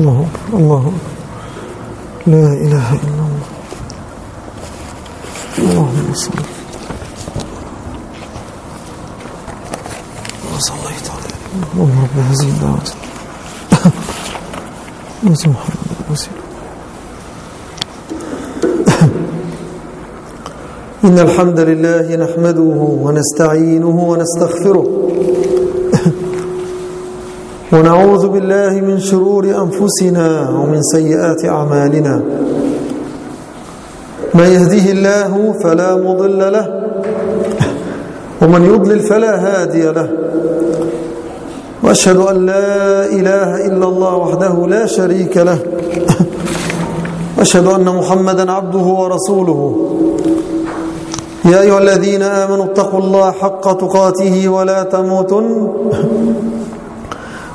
الله أكبر الله لا إله إلا الله. اللهم صل. وصليت عليه اللهم رب هذه الدعوة. وسبحان وسيلة إن الحمد لله نحمده ونستعينه ونستغفره. ونعوذ بالله من شرور أنفسنا ومن سيئات أعمالنا. من يهديه الله فلا مضل له ومن يضلل فلا هادي له. وأشهد أن لا إله إلا الله وحده لا شريك له. وأشهد أن محمدا عبده ورسوله. يا أيها الذين آمنوا اتقوا الله حق تقاته ولا تموتن.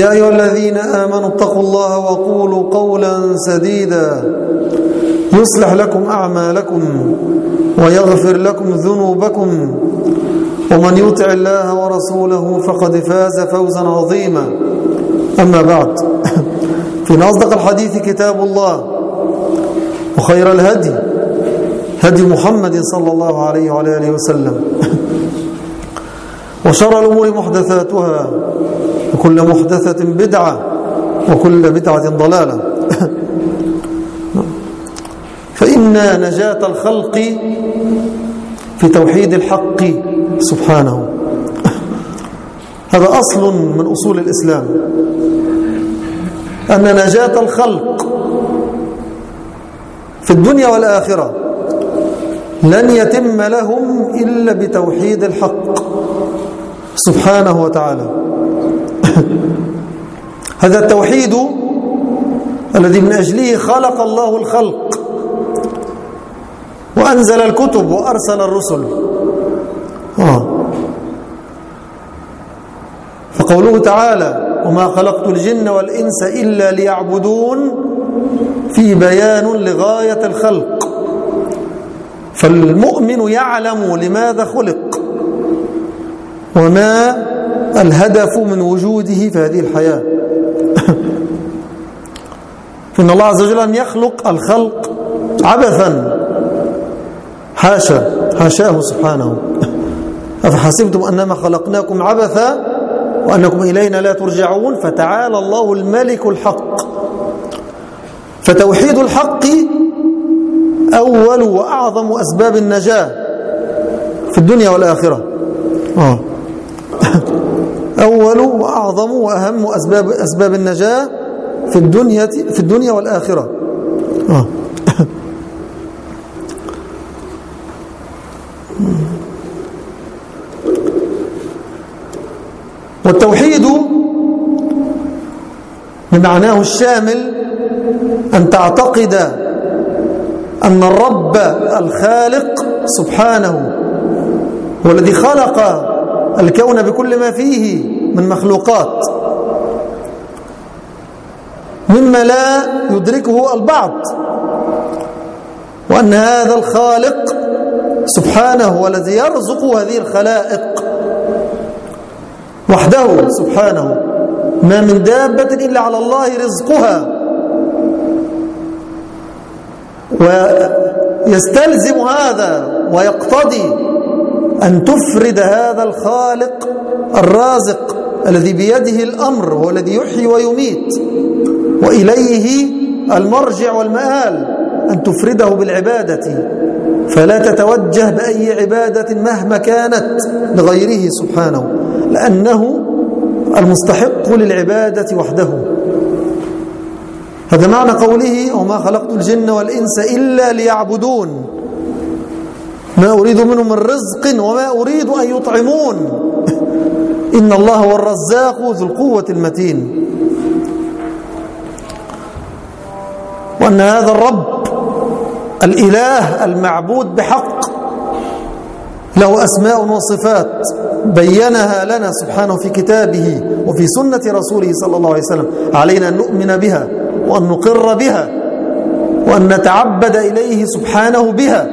يا أيها الذين آمنوا اتقوا الله وقولوا قولا سديدا. يصلح لكم أعمالكم ويغفر لكم ذنوبكم. ومن يطع الله ورسوله فقد فاز فوزا عظيما. أما بعد في أصدق الحديث كتاب الله وخير الهدي هدي محمد صلى الله عليه وعلى آله وسلم. وشر الأمور محدثاتها. وكل محدثة بدعة وكل بدعة ضلالة. فإن نجاة الخلق في توحيد الحق سبحانه. هذا أصل من أصول الإسلام. أن نجاة الخلق في الدنيا والآخرة لن يتم لهم إلا بتوحيد الحق سبحانه وتعالى. هذا التوحيد الذي من أجله خلق الله الخلق وأنزل الكتب وأرسل الرسل آه. فقوله تعالى وما خلقت الجن والإنس إلا ليعبدون في بيان لغاية الخلق فالمؤمن يعلم لماذا خلق وما الهدف من وجوده في هذه الحياة. إن الله عز وجل يخلق الخلق عبثا. حاشا حاشاه سبحانه. أفحسبتم أنما خلقناكم عبثا وأنكم إلينا لا ترجعون؟ فتعالى الله الملك الحق. فتوحيد الحق أول وأعظم أسباب النجاة في الدنيا والآخرة. آه. أول وأعظم وأهم أسباب أسباب النجاة في الدنيا في الدنيا والآخرة آه. والتوحيد بمعناه الشامل أن تعتقد أن الرب الخالق سبحانه هو الذي خلق الكون بكل ما فيه من مخلوقات. مما لا يدركه البعض. وأن هذا الخالق سبحانه هو الذي يرزق هذه الخلائق. وحده سبحانه. ما من دابة إلا على الله رزقها. ويستلزم هذا ويقتضي أن تفرد هذا الخالق الرازق. الذي بيده الأمر هو الذي يحيي ويميت. وإليه المرجع والمآل أن تفرده بالعبادة. فلا تتوجه بأي عبادة مهما كانت لغيره سبحانه لأنه المستحق للعبادة وحده. هذا معنى قوله وما خلقت الجن والإنس إلا ليعبدون ما أريد منهم من رزق وما أريد أن يطعمون. إن الله هو الرزاق ذو القوة المتين. وأن هذا الرب الإله المعبود بحق له أسماء وصفات بينها لنا سبحانه في كتابه وفي سنة رسوله صلى الله عليه وسلم. علينا أن نؤمن بها وأن نقر بها وأن نتعبد إليه سبحانه بها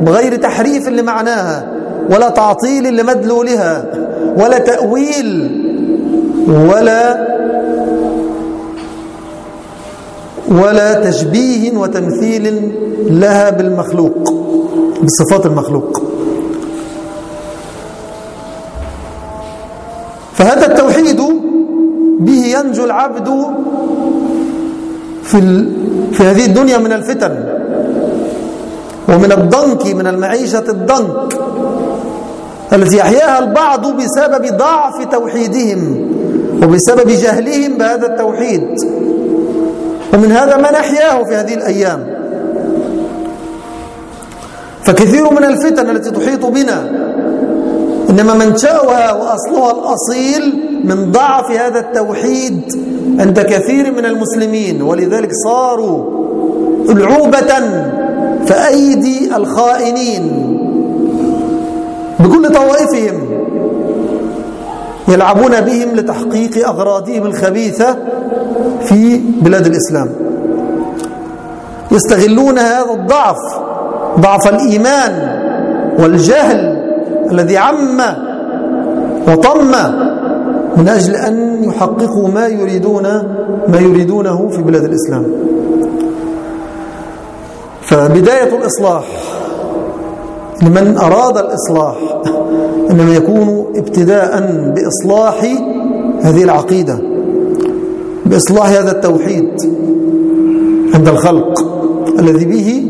بغير تحريف لمعناها ولا تعطيل لمدلولها. ولا تأويل ولا ولا تشبيه وتمثيل لها بالمخلوق بصفات المخلوق. فهذا التوحيد به ينجو العبد في, في هذه الدنيا من الفتن ومن الضنك من المعيشة الضنك. التي يحياها البعض بسبب ضعف توحيدهم وبسبب جهلهم بهذا التوحيد؟ ومن هذا ما نحياه في هذه الأيام. فكثير من الفتن التي تحيط بنا إنما منشأها وأصلها الأصيل من ضعف هذا التوحيد عند كثير من المسلمين ولذلك صاروا ألعوبة فأيدي الخائنين. بكل طوائفهم يلعبون بهم لتحقيق أغراضهم الخبيثة في بلاد الإسلام. يستغلون هذا الضعف ضعف الإيمان والجهل الذي عم وطم من أجل أن يحققوا ما يريدون ما يريدونه في بلاد الإسلام. فبداية الإصلاح لمن أراد الإصلاح إنما يكون ابتداء بإصلاح هذه العقيدة بإصلاح هذا التوحيد عند الخلق الذي به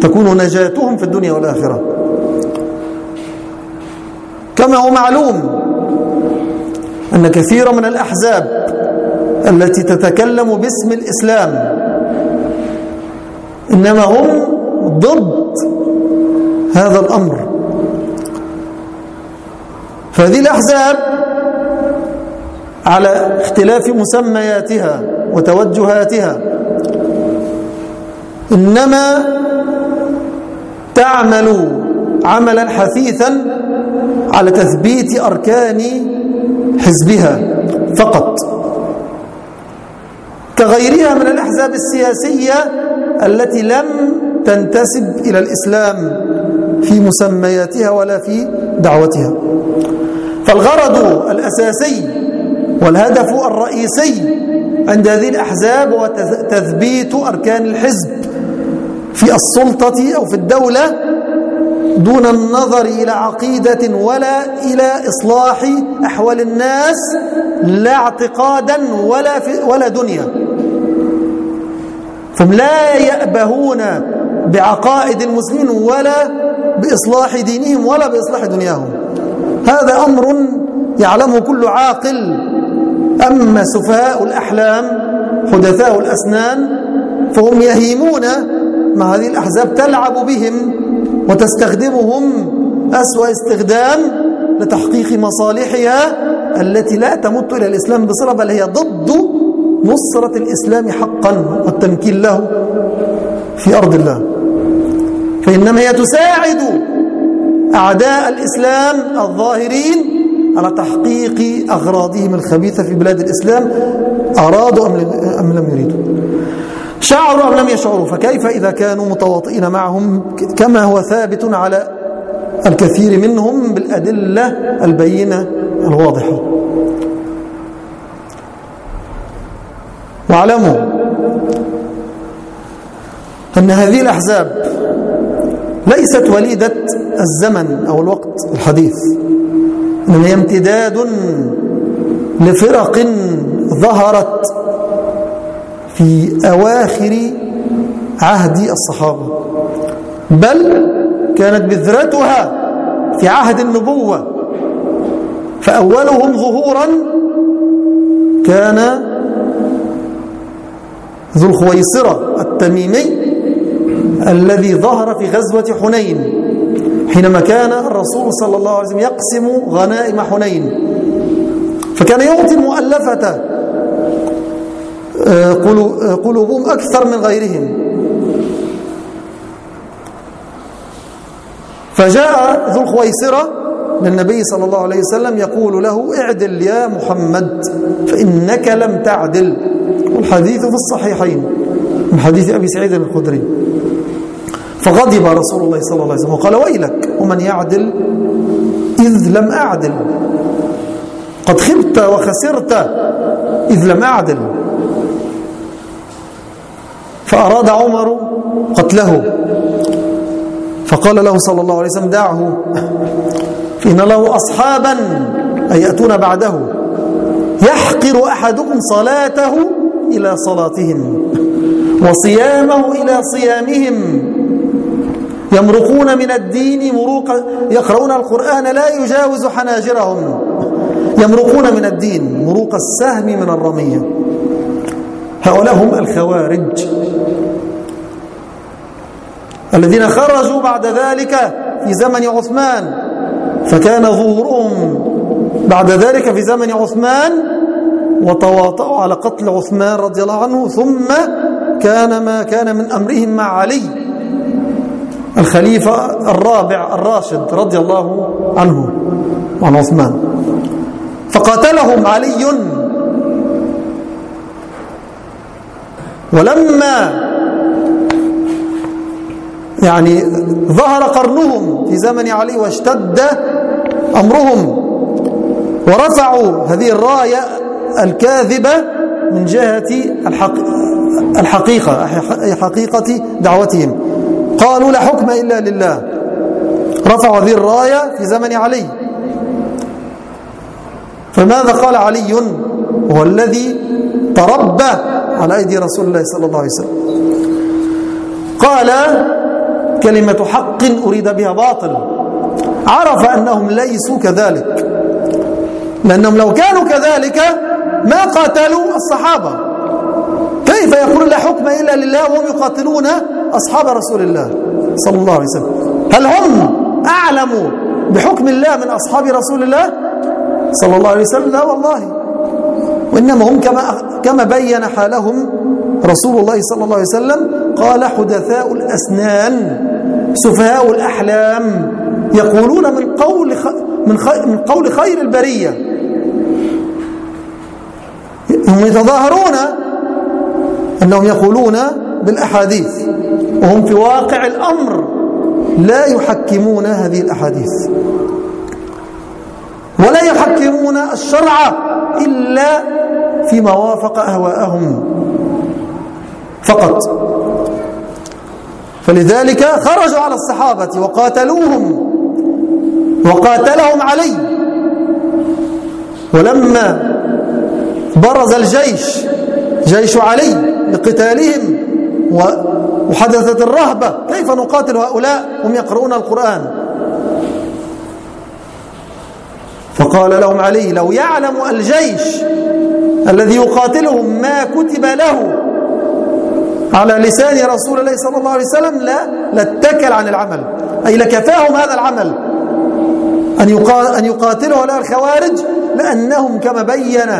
تكون نجاتهم في الدنيا والآخرة. كما هو معلوم أن كثير من الأحزاب التي تتكلم باسم الإسلام إنما هم ضد هذا الأمر. فهذه الأحزاب على اختلاف مسمياتها وتوجهاتها. إنما تعمل عملا حثيثا على تثبيت أركان حزبها فقط. كغيرها من الأحزاب السياسية التي لم تنتسب إلى الإسلام. في مسمياتها ولا في دعوتها. فالغرض الأساسي والهدف الرئيسي عند هذه الأحزاب هو تثبيت أركان الحزب في السلطة أو في الدولة دون النظر إلى عقيدة ولا إلى إصلاح أحوال الناس لا اعتقادا ولا, في ولا دنيا. فهم لا يأبهون بعقائد المسلمين ولا بإصلاح دينهم ولا بإصلاح دنياهم. هذا أمر يعلمه كل عاقل. أما سفهاء الأحلام حدثاء الأسنان فهم يهيمون مع هذه الأحزاب تلعب بهم وتستخدمهم أسوأ استخدام لتحقيق مصالحها التي لا تمت إلى الإسلام بصرة بل هي ضد نصرة الإسلام حقا والتمكين له في أرض الله. فإنما هي تساعد أعداء الإسلام الظاهرين على تحقيق أغراضهم الخبيثة في بلاد الإسلام. أرادوا أم لم يريدوا؟ شعروا أم لم يشعروا؟ فكيف إذا كانوا متواطئين معهم؟ كما هو ثابت على الكثير منهم بالأدلة البينة الواضحة. واعلموا أن هذه الأحزاب ليست وليدة الزمن أو الوقت الحديث إنما هي امتداد لفرق ظهرت في أواخر عهد الصحابة بل كانت بذرتها في عهد النبوة فأولهم ظهورا كان ذو الخويصرة التميمي الذي ظهر في غزوة حنين حينما كان الرسول صلى الله عليه وسلم يقسم غنائم حنين. فكان يعطي المؤلفة آه، آه، قلوبهم أكثر من غيرهم. فجاء ذو الخويسرة للنبي صلى الله عليه وسلم يقول له اعدل يا محمد فإنك لم تعدل. والحديث في الصحيحين من حديث أبي سعيد الخدري. فغضب رسول الله صلى الله عليه وسلم وقال ويلك ومن يعدل؟ إذ لم أعدل. قد خبت وخسرت إذ لم أعدل. فأراد عمر قتله. فقال له صلى الله عليه وسلم دعه. فإن له أصحابا أي يأتون بعده. يحقر أحدكم صلاته إلى صلاتهم وصيامه إلى صيامهم. يمرقون من الدين مروق يقرؤون القرآن لا يجاوز حناجرهم. يمرقون من الدين مروق السهم من الرمية. هؤلاء هم الخوارج. الذين خرجوا بعد ذلك في زمن عثمان فكان ظهورهم بعد ذلك في زمن عثمان وتواطؤوا على قتل عثمان رضي الله عنه ثم كان ما كان من أمرهم مع علي. الخليفة الرابع الراشد رضي الله عنه وعن عثمان. فقاتلهم علي. ولما يعني ظهر قرنهم في زمن علي واشتد أمرهم ورفعوا هذه الراية الكاذبة من جهة الحقيقة حقيقة دعوتهم. قالوا لا حكم إلا لله. رفعوا هذه الراية في زمن علي. فماذا قال علي؟ هو الذي تربى على أيدي رسول الله صلى الله عليه وسلم. قال كلمة حق أريد بها باطل. عرف أنهم ليسوا كذلك. لأنهم لو كانوا كذلك ما قاتلوا الصحابة. كيف يقول لا حكم إلا لله وهم يقاتلون أصحاب رسول الله صلى الله عليه وسلم. هل هم أعلموا بحكم الله من أصحاب رسول الله صلى الله عليه وسلم؟ لا والله. وإنما هم كما, كما بين حالهم رسول الله صلى الله عليه وسلم. قال حدثاء الأسنان سفهاء الأحلام يقولون من قول من من قول خير البرية. هم يتظاهرون أنهم يقولون بالأحاديث. وهم في واقع الأمر لا يحكمون هذه الأحاديث. ولا يحكمون الشرع إلا فيما وافق أهواءهم فقط. فلذلك خرجوا على الصحابة وقاتلوهم وقاتلهم علي. ولما برز الجيش جيش علي لقتالهم وحدثت الرهبة كيف نقاتل هؤلاء هم يقرؤون القرآن؟ فقال لهم علي لو يعلم الجيش الذي يقاتلهم ما كتب له على لسان رسول الله صلى الله عليه وسلم لا لاتكل عن العمل. أي لكفاهم هذا العمل. أن يقاتلوا هؤلاء الخوارج لأنهم كما بين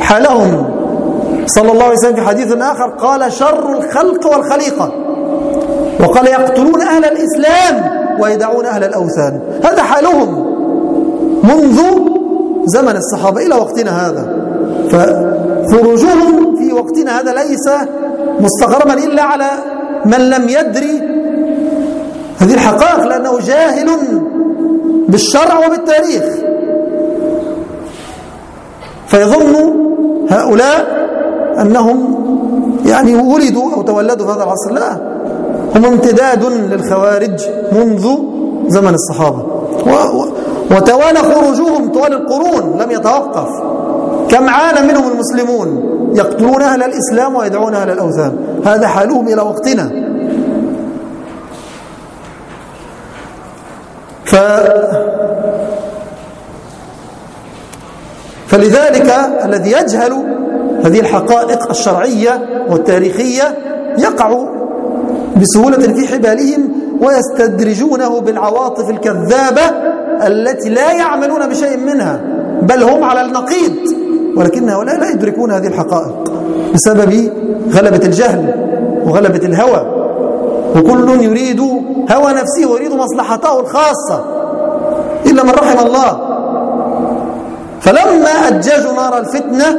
حالهم. صلى الله عليه وسلم في حديث آخر قال شر الخلق والخليقة. وقال يقتلون أهل الإسلام ويدعون أهل الأوثان. هذا حالهم منذ زمن الصحابة إلى وقتنا هذا. فخروجهم في وقتنا هذا ليس مستغربا إلا على من لم يدري هذه الحقائق لأنه جاهل بالشرع وبالتاريخ. فيظن هؤلاء أنهم يعني ولدوا أو تولدوا في هذا العصر. لا هم امتداد للخوارج منذ زمن الصحابة. وتوالى خروجهم طوال القرون لم يتوقف. كم عانى منهم المسلمون؟ يقتلون أهل الإسلام ويدعون أهل الأوثان. هذا حالهم إلى وقتنا. ف فلذلك الذي يجهل هذه الحقائق الشرعية والتاريخية يقع بسهولة في حبالهم ويستدرجونه بالعواطف الكذابة التي لا يعملون بشيء منها بل هم على النقيض. ولكن هؤلاء لا يدركون هذه الحقائق بسبب غلبة الجهل وغلبة الهوى. وكل يريد هوى نفسه ويريد مصلحته الخاصة إلا من رحم الله. فلما أجاجوا نار الفتنة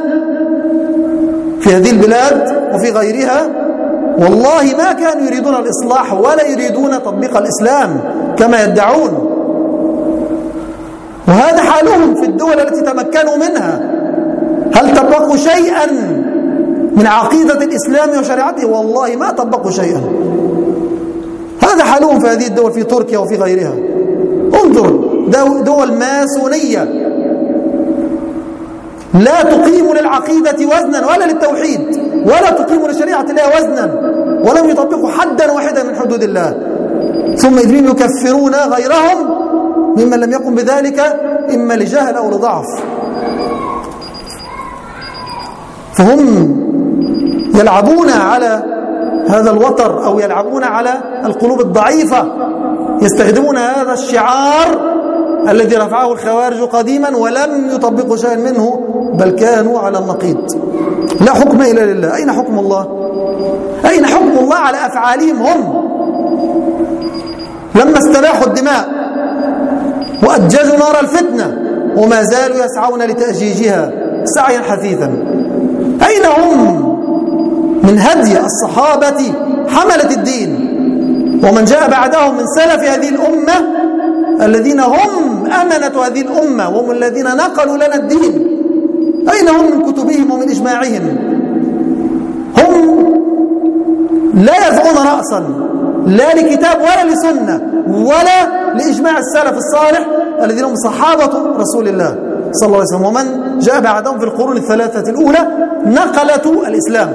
في هذه البلاد وفي غيرها والله ما كانوا يريدون الإصلاح ولا يريدون تطبيق الإسلام كما يدعون. وهذا حالهم في الدول التي تمكنوا منها. هل طبقوا شيئا من عقيدة الإسلام وشريعته؟ والله ما طبقوا شيئا. هذا حالهم في هذه الدول في تركيا وفي غيرها. انظر دول ماسونية. لا تقيم للعقيدة وزنا ولا للتوحيد ولا تقيم لشريعة الله وزنا ولم يطبقوا حدا واحدا من حدود الله. ثم يدرين يكفرون غيرهم ممن لم يقم بذلك إما لجهل أو لضعف. فهم يلعبون على هذا الوتر أو يلعبون على القلوب الضعيفة يستخدمون هذا الشعار الذي رفعه الخوارج قديما ولم يطبقوا شيئا منه بل كانوا على النقيض. لا حكم إلا لله. أين حكم الله؟ أين حكم الله على أفعالهم هم؟ لما استراحوا الدماء وأججوا نار الفتنة وما زالوا يسعون لتأجيجها سعيا حثيثا. أين هم؟ من هدي الصحابة حملة الدين. ومن جاء بعدهم من سلف هذه الأمة الذين هم أمنة هذه الأمة وهم الذين نقلوا لنا الدين. أين هم من كتبهم ومن إجماعهم؟ هم لا يرفعون رأسا لا لكتاب ولا لسنة ولا لإجماع السلف الصالح الذين هم صحابة رسول الله صلى الله عليه وسلم. ومن جاء بعدهم في القرون الثلاثة الأولى؟ نقلة الإسلام.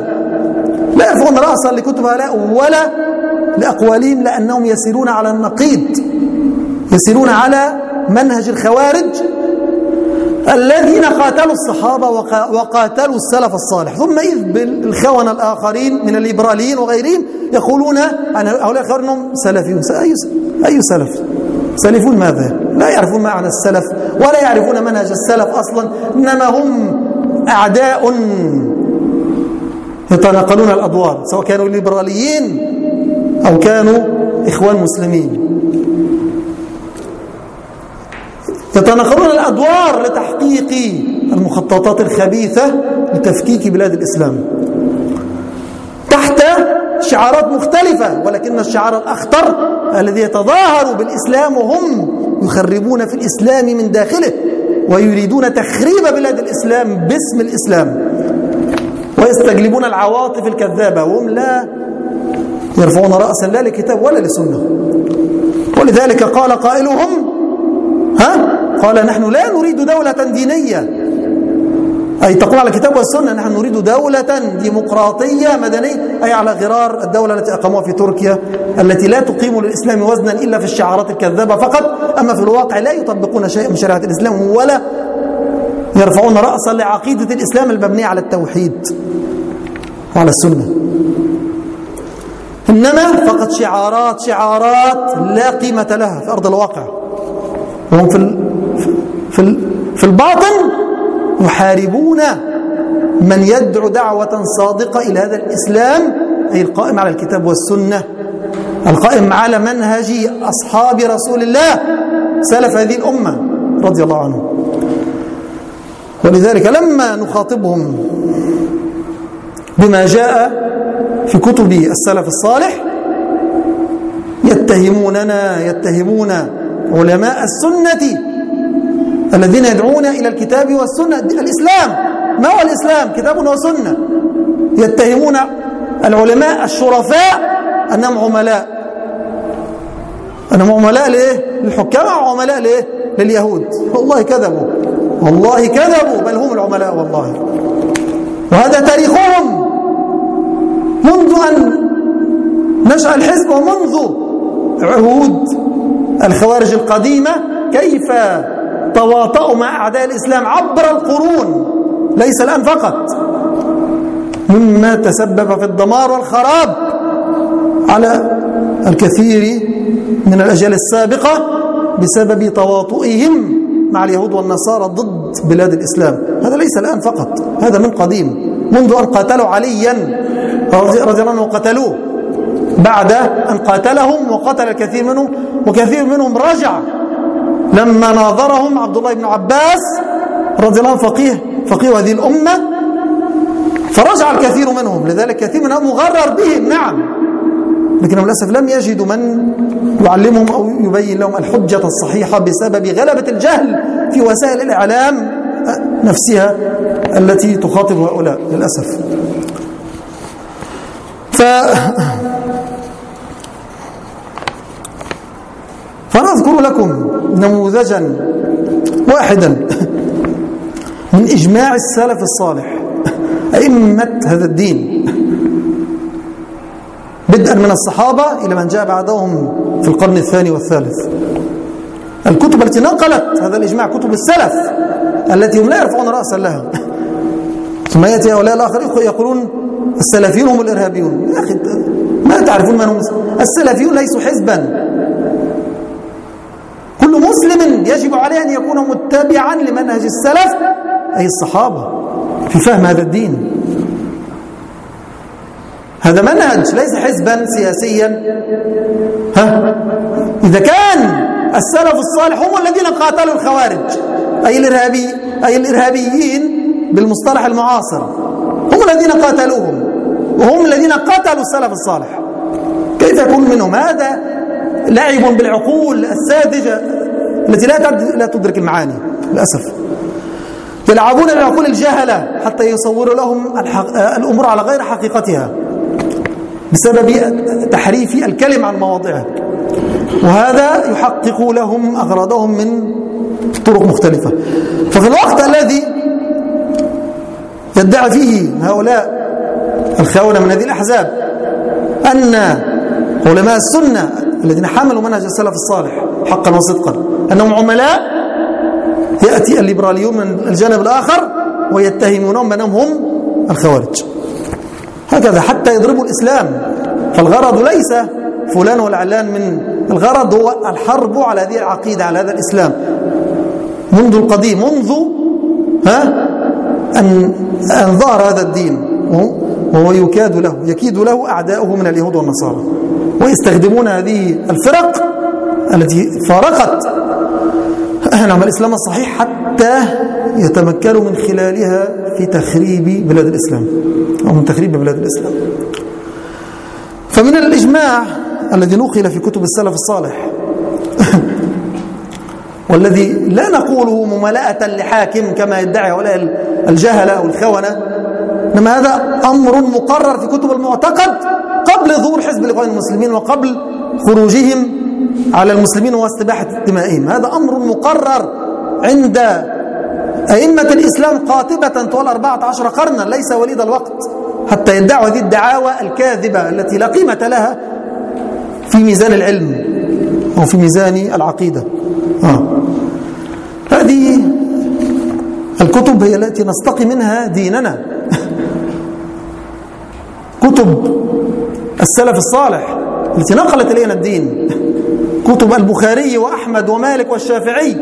لا يرفعون رأسا لكتب هؤلاء ولا لأقوالهم لأنهم يسيرون على النقيض يسيرون على منهج الخوارج الذين قاتلوا الصحابة وقاتلوا السلف الصالح. ثم إذ بالخونة الآخرين من الليبراليين وغيرهم يقولون عن هؤلاء الخوارج أنهم سلفيون. أي أي سلف؟ سلفون ماذا؟ لا يعرفون معنى السلف ولا يعرفون منهج السلف أصلا إنما هم أعداء يتناقلون الأدوار سواء كانوا ليبراليين أو كانوا إخوان مسلمين. يتناقلون الأدوار لتحقيق المخططات الخبيثة لتفكيك بلاد الإسلام. تحت شعارات مختلفة ولكن الشعار الأخطر الذي يتظاهر بالإسلام وهم يخربون في الإسلام من داخله ويريدون تخريب بلاد الإسلام باسم الإسلام ويستجلبون العواطف الكذابة وهم لا يرفعون رأسا لا لكتاب ولا لسنة. ولذلك قال قائلهم ها؟ قال نحن لا نريد دولة دينية. أي تقوم على الكتاب والسنة نحن نريد دولة ديمقراطية مدنية. أي على غرار الدولة التي أقاموها في تركيا التي لا تقيم للإسلام وزنا إلا في الشعارات الكذابة فقط. أما في الواقع لا يطبقون شيء من شريعة الإسلام ولا يرفعون رأسا لعقيدة الإسلام المبنية على التوحيد وعلى السنة. إنما فقط شعارات شعارات لا قيمة لها في أرض الواقع. وهم في في في الباطن يحاربون من يدعو دعوة صادقة إلى هذا الإسلام أي القائم على الكتاب والسنة القائم على منهج أصحاب رسول الله سلف هذه الأمة رضي الله عنهم. ولذلك لما نخاطبهم بما جاء في كتب السلف الصالح يتهموننا يتهمون علماء السنة الذين يدعون إلى الكتاب والسنة الإسلام. ما هو الإسلام؟ كتاب وسنة. يتهمون العلماء الشرفاء أنهم عملاء. أنهم عملاء لإيه؟ للحكام عملاء لإيه؟ لليهود. والله كذبوا. والله كذبوا. بل هم العملاء والله. وهذا تاريخهم. منذ أن نشأ الحزب ومنذ عهود الخوارج القديمة كيف تواطؤوا مع أعداء الإسلام عبر القرون؟ ليس الآن فقط. مما تسبب في الدمار والخراب على الكثير من الأجيال السابقة بسبب تواطؤهم مع اليهود والنصارى ضد بلاد الإسلام. هذا ليس الآن فقط هذا من قديم منذ أن قاتلوا عليا رضي الله عنه وقتلوه. بعد أن قاتلهم وقتل الكثير منهم وكثير منهم رجع. لما ناظرهم عبد الله بن عباس رضي الله عنه فقيه فقيه هذه الأمة فرجع الكثير منهم. لذلك كثير منهم مغرر بهم. نعم. لكنهم للأسف لم يجدوا من يعلمهم أو يبين لهم الحجة الصحيحة بسبب غلبة الجهل في وسائل الإعلام نفسها التي تخاطب هؤلاء للأسف. ف فنذكر لكم نموذجا واحدا من إجماع السلف الصالح أئمة هذا الدين. بدءا من الصحابة إلى من جاء بعدهم في القرن الثاني والثالث. الكتب التي نقلت هذا الإجماع كتب السلف التي هم لا يرفعون رأسا لها. ثم يأتي هؤلاء الآخر يقولون السلفيون هم الإرهابيون. يا أخي ما تعرفون من هم؟ السلفيون ليسوا حزبا. يجب عليه أن يكون متبعا لمنهج السلف أي الصحابة في فهم هذا الدين. هذا منهج ليس حزبا سياسيا. ها؟ إذا كان السلف الصالح هم الذين قاتلوا الخوارج أي الإرهابي أي الإرهابيين بالمصطلح المعاصر. هم الذين قاتلوهم وهم الذين قتلوا السلف الصالح. كيف يكون منهم؟ هذا لعب بالعقول الساذجة. التي لا لا تدرك المعاني للأسف. يلعبون بالعقول الجهلة حتى يصوروا لهم الأمور على غير حقيقتها بسبب تحريف الكلم عن مواضعه. وهذا يحقق لهم أغراضهم من طرق مختلفة. ففي الوقت الذي يدعي فيه هؤلاء الخاونة من هذه الأحزاب أن علماء السنة الذين حملوا منهج السلف الصالح حقا وصدقا أنهم عملاء. يأتي الليبراليون من الجانب الآخر ويتهمونهم بأنهم هم الخوارج. هكذا حتى يضربوا الإسلام. فالغرض ليس فلان والعلان من الغرض هو الحرب على هذه العقيدة على هذا الإسلام. منذ القديم منذ ها أن, أن ظهر هذا الدين. وهو يكاد له يكيد له أعداؤه من اليهود والنصارى. ويستخدمون هذه الفرق التي فارقت نعم الإسلام الصحيح حتى يتمكنوا من خلالها في تخريب بلاد الإسلام أو من تخريب بلاد الإسلام. فمن الإجماع الذي نقل في كتب السلف الصالح والذي لا نقوله مملاءة لحاكم كما يدعي هؤلاء الجهلة أو الخونة إنما هذا أمر مقرر في كتب المعتقد قبل ظهور حزب الإخوان المسلمين وقبل خروجهم على المسلمين واستباحة دمائهم هذا أمر مقرر عند أئمة الإسلام قاطبة طوال 14 قرنا. ليس وليد الوقت حتى يدعوا هذه الدعاوى الكاذبة التي لا قيمة لها في ميزان العلم أو في ميزان العقيدة. آه. هذه الكتب هي التي نستقي منها ديننا. كتب السلف الصالح التي نقلت إلينا الدين. كتب البخاري وأحمد ومالك والشافعي.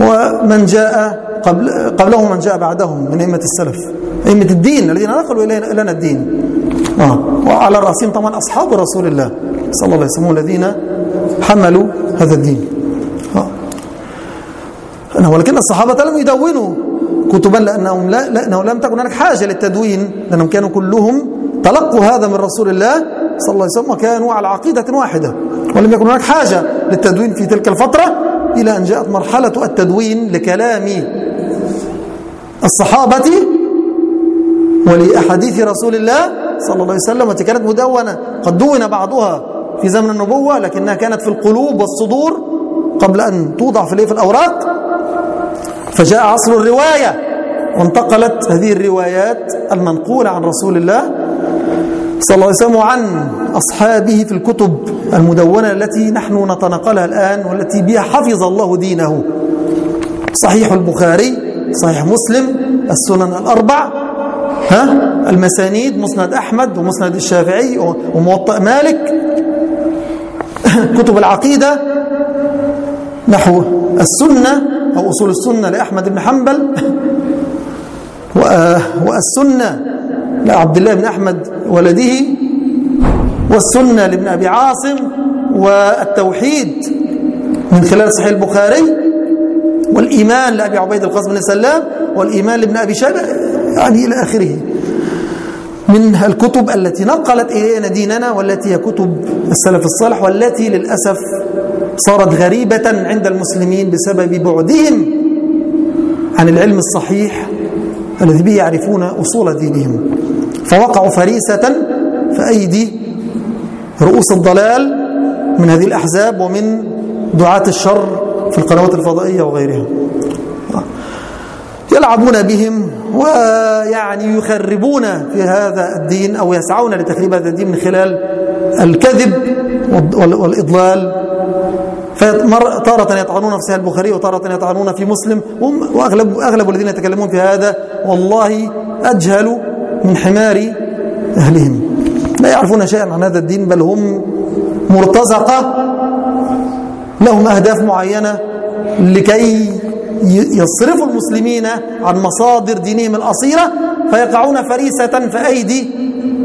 ومن جاء قبل قبلهم من جاء بعدهم من أئمة السلف. أئمة الدين الذين نقلوا إلينا الدين. آه. وعلى رأسهم طبعا أصحاب رسول الله صلى الله عليه وسلم الذين حملوا هذا الدين. آه. ولكن الصحابة لم يدونوا كتبا لأنهم لا لأنه لم تكن هناك حاجة للتدوين لأنهم كانوا كلهم تلقوا هذا من رسول الله صلى الله عليه وسلم وكانوا على عقيدة واحدة. ولم يكن هناك حاجة للتدوين في تلك الفترة إلى أن جاءت مرحلة التدوين لكلام الصحابة ولأحاديث رسول الله صلى الله عليه وسلم التي كانت مدونة. قد دون بعضها في زمن النبوة لكنها كانت في القلوب والصدور قبل أن توضع في الأوراق. فجاء عصر الرواية وانتقلت هذه الروايات المنقولة عن رسول الله صلى الله عليه وسلم وعن أصحابه في الكتب المدونة التي نحن نتنقلها الآن والتي بها حفظ الله دينه. صحيح البخاري صحيح مسلم السنن الأربع ها المسانيد مسند أحمد ومسند الشافعي وموطأ مالك. كتب العقيدة نحو السنة أو أصول السنة لأحمد بن حنبل والسنة لعبد الله بن أحمد ولده والسنة لابن أبي عاصم والتوحيد من خلال صحيح البخاري والإيمان لأبي عبيد القاسم بن سلام والإيمان لابن أبي شيبة يعني إلى آخره. من الكتب التي نقلت إلينا ديننا والتي هي كتب السلف الصالح والتي للأسف صارت غريبة عند المسلمين بسبب بعدهم عن العلم الصحيح الذي به يعرفون أصول دينهم. فوقعوا فريسة في أيدي رؤوس الضلال من هذه الأحزاب ومن دعاة الشر في القنوات الفضائية وغيرها. يلعبون بهم ويعني يخربون في هذا الدين أو يسعون لتخريب هذا الدين من خلال الكذب والإضلال. تارة يطعنون في صحيح البخاري وتارة يطعنون في مسلم وأغلب أغلب الذين يتكلمون في هذا والله أجهل من حمار أهلهم. لا يعرفون شيئا عن هذا الدين بل هم مرتزقة. لهم أهداف معينة لكي يصرفوا المسلمين عن مصادر دينهم الأصيلة فيقعون فريسة في أيدي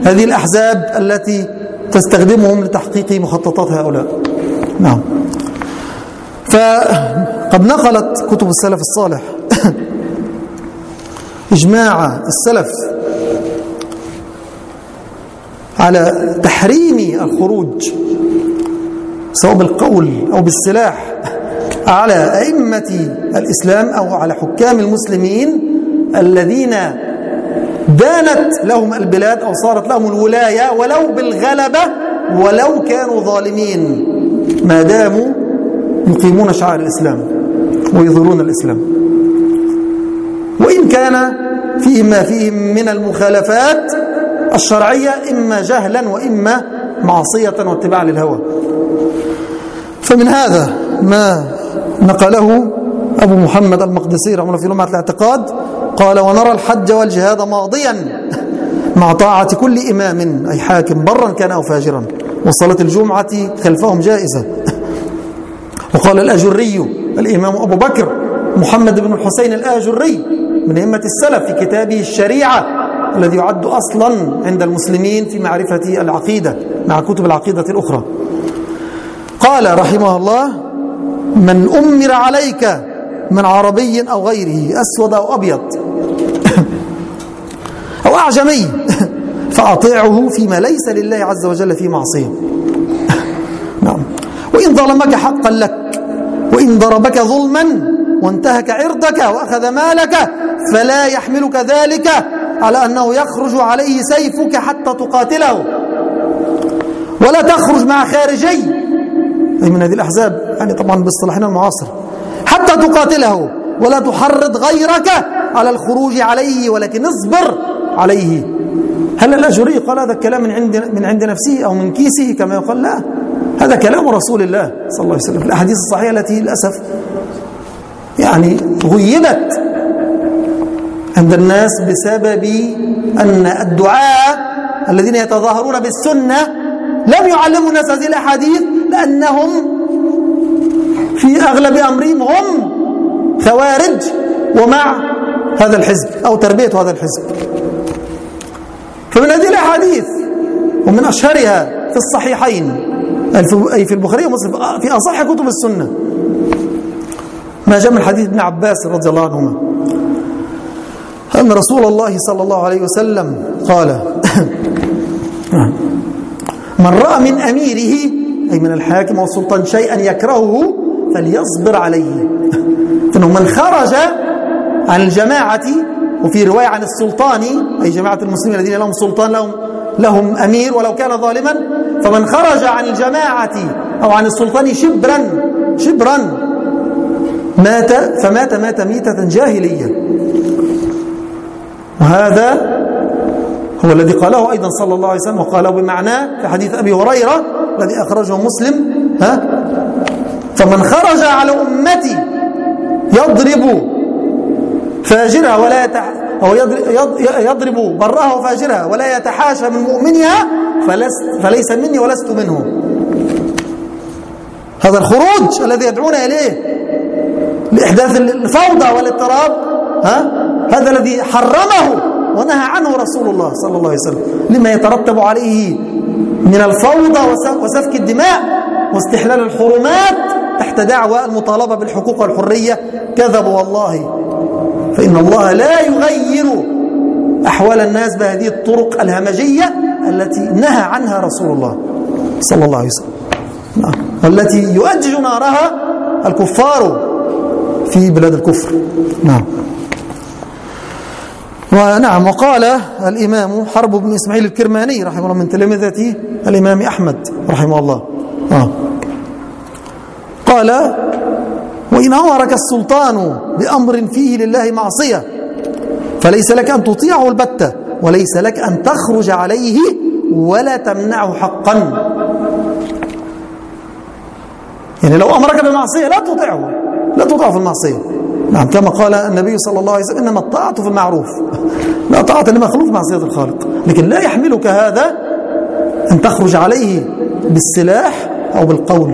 هذه الأحزاب التي تستخدمهم لتحقيق مخططات هؤلاء. نعم. فقد نقلت كتب السلف الصالح إجماع السلف على تحريم الخروج سواء بالقول أو بالسلاح على أئمة الإسلام أو على حكام المسلمين الذين دانت لهم البلاد أو صارت لهم الولاية ولو بالغلبة ولو كانوا ظالمين. ما داموا يقيمون شعائر الإسلام ويظهرون الإسلام. وإن كان فيه ما فيه من المخالفات الشرعية إما جهلا وإما معصية واتباعا للهوى. فمن هذا ما نقله أبو محمد المقدسي رحمه الله في لمعة الاعتقاد قال ونرى الحج والجهاد ماضيا مع طاعة كل إمام أي حاكم برا كان أو فاجرا وصلاة الجمعة خلفهم جائزة. وقال الأجري الإمام أبو بكر محمد بن الحسين الآجري من أئمة السلف في كتابه الشريعة الذي يعد أصلا عند المسلمين في معرفة العقيدة مع كتب العقيدة الأخرى. قال رحمه الله من أمر عليك من عربي أو غيره أسود أو أبيض أو أعجمي فأطيعه فيما ليس لله عز وجل في معصية. نعم. وإن ظلمك حقا لك وإن ضربك ظلما وانتهك عرضك وأخذ مالك فلا يحملك ذلك على أنه يخرج عليه سيفك حتى تقاتله. ولا تخرج مع خارجي. أي من هذه الأحزاب؟ يعني طبعا باصطلاحنا المعاصر. حتى تقاتله. ولا تحرض غيرك على الخروج عليه ولكن اصبر عليه. هل الأجري قال هذا الكلام من عند من عند نفسه أو من كيسه كما يقال؟ لا. هذا كلام رسول الله صلى الله عليه وسلم الأحاديث الصحيحة التي للأسف يعني غيبت عند الناس بسبب أن الدعاء الذين يتظاهرون بالسنة لم يعلموا الناس هذه الأحاديث لأنهم في أغلب أمرهم هم خوارج ومع هذا الحزب أو تربية هذا الحزب. فمن هذه الأحاديث ومن أشهرها في الصحيحين أي في البخاري ومسلم في أصح كتب السنة. ما جاء من حديث ابن عباس رضي الله عنهما. أن رسول الله صلى الله عليه وسلم قال من رأى من أميره أي من الحاكم والسلطان شيئا يكرهه فليصبر عليه. فإنه من خرج عن الجماعة وفي رواية عن السلطان أي جماعة المسلمين الذين لهم سلطان لهم لهم أمير ولو كان ظالما فمن خرج عن الجماعة أو عن السلطان شبرا شبرا مات فمات مات ميتة جاهلية. وهذا هو الذي قاله أيضا صلى الله عليه وسلم وقاله بمعناه في حديث أبي هريرة الذي أخرجه مسلم ها؟ فمن خرج على أمتي يضرب فاجرها ولا أو يضرب برها وفاجرها ولا يتحاشى من مؤمنها فليس مني ولست منه. هذا الخروج الذي يدعون إليه لإحداث الفوضى والإضطراب ها؟ هذا الذي حرمه ونهى عنه رسول الله صلى الله عليه وسلم. لما يترتب عليه من الفوضى وسفك الدماء واستحلال الحرمات تحت دعوى المطالبة بالحقوق والحرية كذبوا والله. فإن الله لا يغير أحوال الناس بهذه الطرق الهمجية التي نهى عنها رسول الله صلى الله عليه وسلم. نعم. والتي يؤجج نارها الكفار في بلاد الكفر. نعم. ونعم وقال الإمام حرب بن إسماعيل الكرماني رحمه الله من تلامذة الإمام أحمد رحمه الله. آه. قال وإن أمرك السلطان بأمر فيه لله معصية فليس لك أن تطيعه البتة وليس لك أن تخرج عليه ولا تمنعه حقا. يعني لو أمرك بمعصية لا تطيعه لا تطيعه في المعصية. نعم كما قال النبي صلى الله عليه وسلم إنما الطاعة في المعروف. لا طاعة لمخلوق معصية الخالق. لكن لا يحملك هذا أن تخرج عليه بالسلاح أو بالقول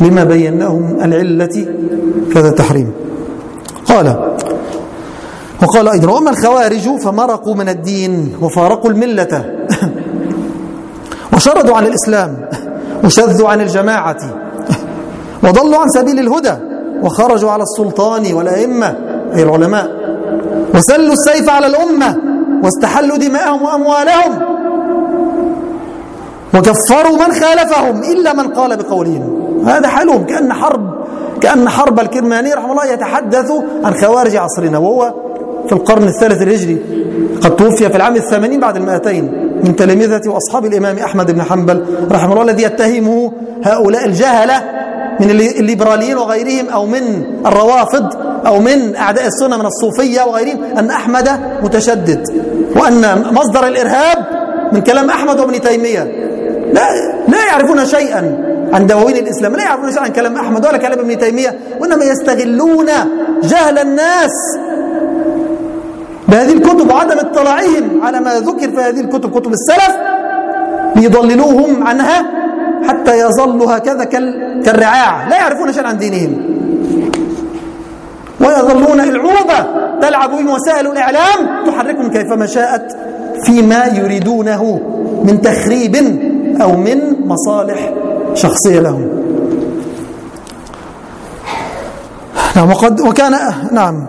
لما بيناه من العلة كذا التحريم. قال وقال أيضا وأما الخوارج فمرقوا من الدين وفارقوا الملة وشردوا عن الإسلام وشذوا عن الجماعة وضلوا عن سبيل الهدى. وخرجوا على السلطان والأئمة أي العلماء. وسلوا السيف على الأمة واستحلوا دماءهم وأموالهم. وكفروا من خالفهم إلا من قال بقولهم. هذا حالهم كأن حرب كأن حرب الكرماني رحمه الله يتحدث عن خوارج عصرنا وهو في القرن الثالث الهجري. قد توفي في العام الثمانين بعد المائتين من تلامذة وأصحاب الإمام أحمد بن حنبل رحمه الله الذي يتهمه هؤلاء الجهلة من الليبراليين وغيرهم أو من الروافض أو من أعداء السنة من الصوفية وغيرهم أن أحمد متشدد وأن مصدر الإرهاب من كلام أحمد وابن تيمية. لا, لا يعرفون شيئا عن دواوين الإسلام لا يعرفون شيئا عن كلام أحمد ولا كلام ابن تيمية وإنما يستغلون جهل الناس بهذه الكتب وعدم اطلاعهم على ما ذكر في هذه الكتب كتب السلف ليضللوهم عنها. حتى يظلوا هكذا كالرعاع. لا يعرفون شيئا عن دينهم. ويظلون العوبة تلعب بهم وسائل الإعلام. تحركهم كيفما شاءت فيما يريدونه من تخريب أو من مصالح شخصية لهم. نعم وقد وكان نعم.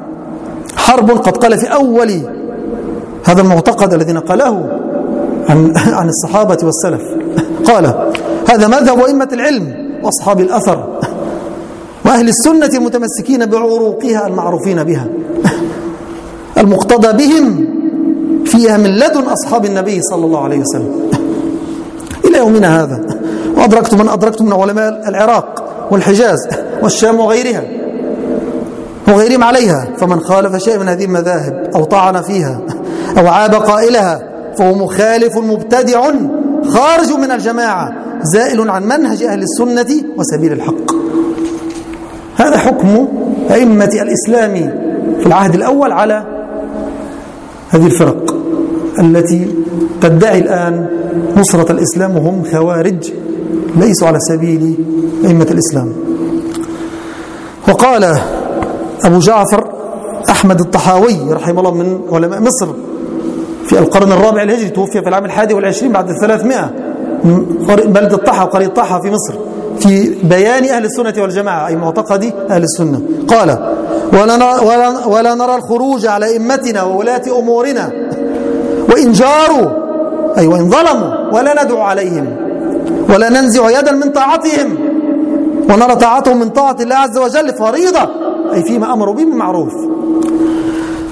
حرب قد قال في أول هذا المعتقد الذي نقله عن عن الصحابة والسلف. قال هذا مذهب أئمة العلم وأصحاب الأثر. وأهل السنة المتمسكين بعروقها المعروفين بها. المقتضى بهم فيها من لدن أصحاب النبي صلى الله عليه وسلم. إلى يومنا هذا. وأدركت من أدركت من علماء العراق والحجاز والشام وغيرها. وغيرهم عليها. فمن خالف شيء من هذه المذاهب أو طعن فيها أو عاب قائلها فهو مخالف مبتدع خارج من الجماعة. زائل عن منهج أهل السنة وسبيل الحق. هذا حكم أئمة الإسلام في العهد الأول على هذه الفرق التي تدعي الآن نصرة الإسلام وهم خوارج ليسوا على سبيل أئمة الإسلام. وقال أبو جعفر أحمد الطحاوي رحمه الله من علماء مصر في القرن الرابع الهجري توفي في العام الحادي والعشرين بعد الثلاثمائة. بلد الطحا وقرية الطحا في مصر في بيان أهل السنة والجماعة أي معتقد أهل السنة. قال ولا نرى, ولا نرى الخروج على أئمتنا وولاة أمورنا. وإن جاروا أي وإن ظلموا ولا ندعو عليهم. ولا ننزع يدا من طاعتهم. ونرى طاعتهم من طاعة الله عز وجل فريضة أي فيما أمروا به بالمعروف.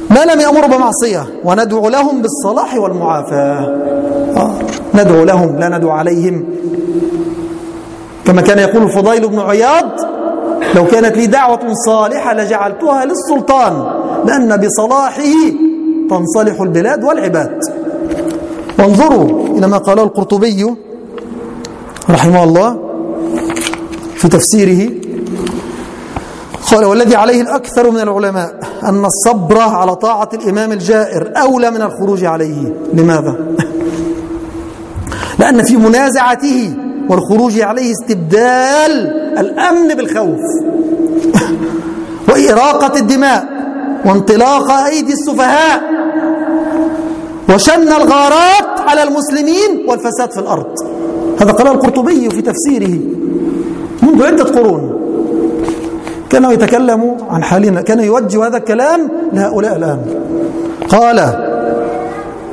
ما لم يأمروا بمعصية وندعو لهم بالصلاح والمعافاة. آه. ندعو لهم لا ندعو عليهم. كما كان يقول الفضيل بن عياض لو كانت لي دعوة صالحة لجعلتها للسلطان لأن بصلاحه تنصلح البلاد والعباد. وانظروا إلى ما قاله القرطبي رحمه الله في تفسيره. قال والذي عليه الأكثر من العلماء أن الصبر على طاعة الإمام الجائر أولى من الخروج عليه. لماذا؟ لأن في منازعته والخروج عليه استبدال الأمن بالخوف وإراقة الدماء وانطلاق أيدي السفهاء وشن الغارات على المسلمين والفساد في الأرض. هذا قال القرطبي في تفسيره منذ عدة قرون. كانوا يتكلموا عن حالنا كان يوجه هذا الكلام لهؤلاء الآن. قال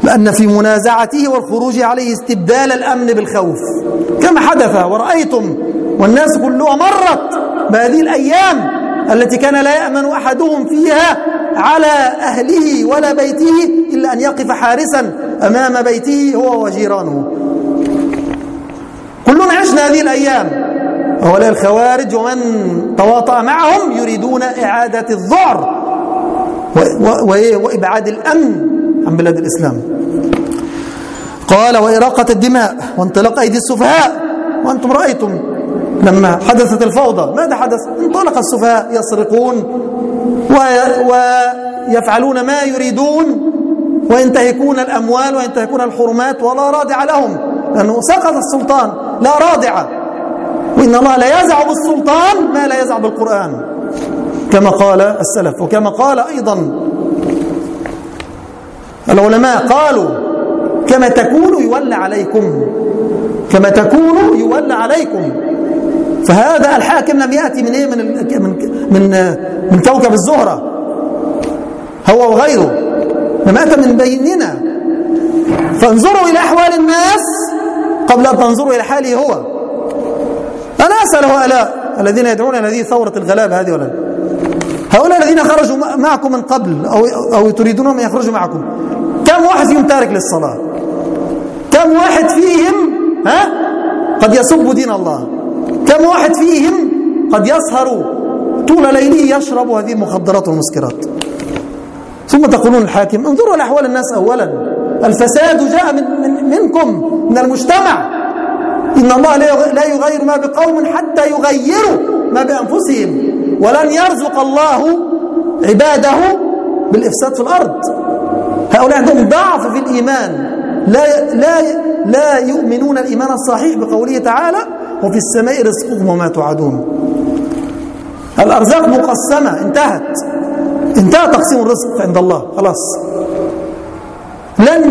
لأن في منازعته والخروج عليه استبدال الأمن بالخوف. كما حدث ورأيتم والناس كلها مرت بهذه الأيام التي كان لا يأمن أحدهم فيها على أهله ولا بيته إلا أن يقف حارسا أمام بيته هو وجيرانه. كلنا عشنا هذه الأيام. هؤلاء الخوارج ومن تواطأ معهم يريدون إعادة الذعر وإبعاد الأمن عن بلاد الإسلام. قال وإراقة الدماء وانطلاق أيدي السفهاء وأنتم رأيتم لما حدثت الفوضى. ماذا حدث؟ انطلق السفهاء يسرقون ويفعلون ما يريدون وينتهكون الأموال وينتهكون الحرمات ولا رادع لهم لأنه سقط السلطان. لا رادع. وإن الله لا يزع بالسلطان ما لا يزع بالقرآن. كما قال السلف وكما قال أيضا العلماء قالوا كما تكون يولى عليكم. كما تكون يولى عليكم. فهذا الحاكم لم يأتي من إيه؟ من من من, من كوكب الزهرة. هو وغيره. لم أتى من بيننا. فانظروا إلى أحوال الناس قبل أن تنظروا إلى حاله هو. أنا أسأل هؤلاء الذين يدعون إلى هذه ثورة الغلابة هذه ولا؟ هؤلاء الذين خرجوا معكم من قبل أو, أو تريدون أن يخرجوا معكم. كم واحد فيهم تارك للصلاة؟ كم واحد فيهم ها؟ قد يسب دين الله. كم واحد فيهم قد يسهر طول ليله يشرب هذه المخدرات والمسكرات. ثم تقولون الحاكم انظروا إلى أحوال الناس أولا. الفساد جاء من, من منكم من المجتمع. إن الله لا يغير ما بقوم حتى يغيروا ما بأنفسهم. ولن يرزق الله عباده بالإفساد في الأرض. هؤلاء عندهم ضعف في الإيمان. لا, لا, لا يؤمنون الإيمان الصحيح بقوله تعالى وفي السماء رزقكم وما توعدون. الأرزاق مقسمة انتهت. انتهى تقسيم الرزق عند الله خلاص. لن